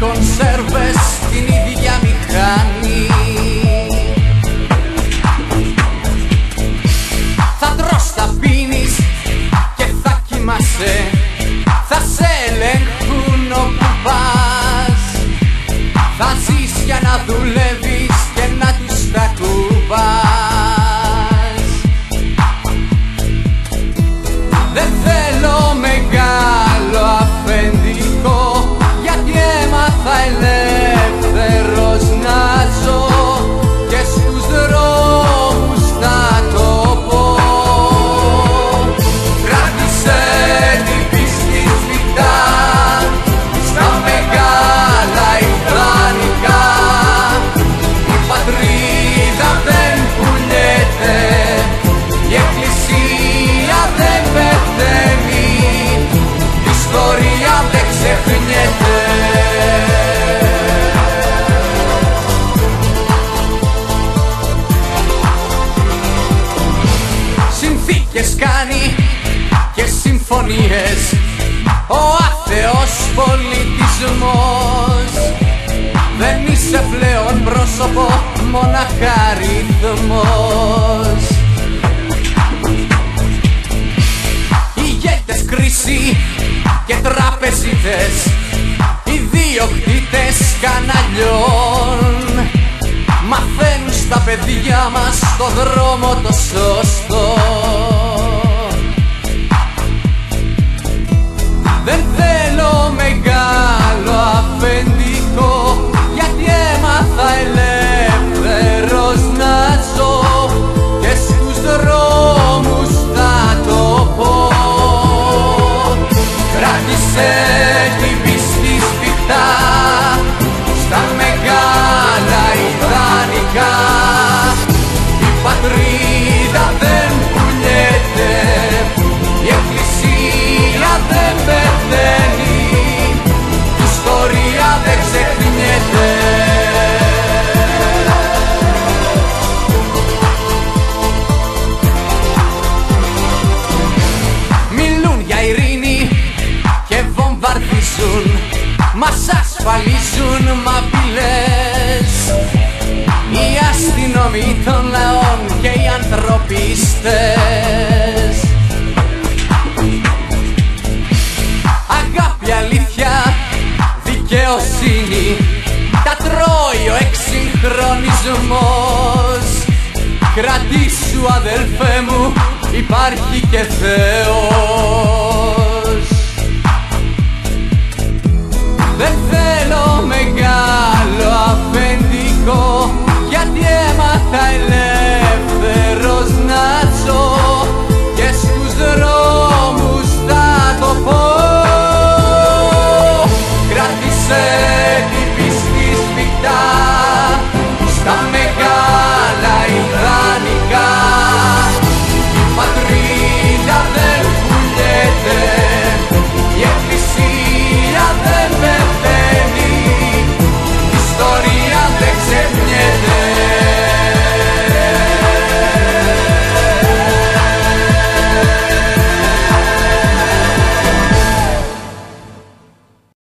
κονσέρβες την ίδια μηχανή. Θα τρως, θα πίνεις και θα κοιμάσαι Θα σε ελέγχουν όπου πας. Θα ζεις για να δουλεύεις Ο άθεος πολιτισμός. Δεν είσαι πλέον πρόσωπο μοναχά ρυθμός. Ηγέτες κρίση και τραπεζίτες. Ιδιοκτήτες καναλιών. Μαθαίνουν στα παιδιά μας το δρόμο το σωστό. then they don't make Μας ασφαλίζουν μαπηλές Οι αστυνομοί των λαών και οι ανθρωπιστές. Αγάπη, αλήθεια, δικαιοσύνη Τα τρώει ο εξυγχρονισμός. Κρατήσου αδελφέ μου, υπάρχει και Θεός ελεύθερος να ζω και στους δρόμους θα το πω. Κράτησε την πίστη σπιτά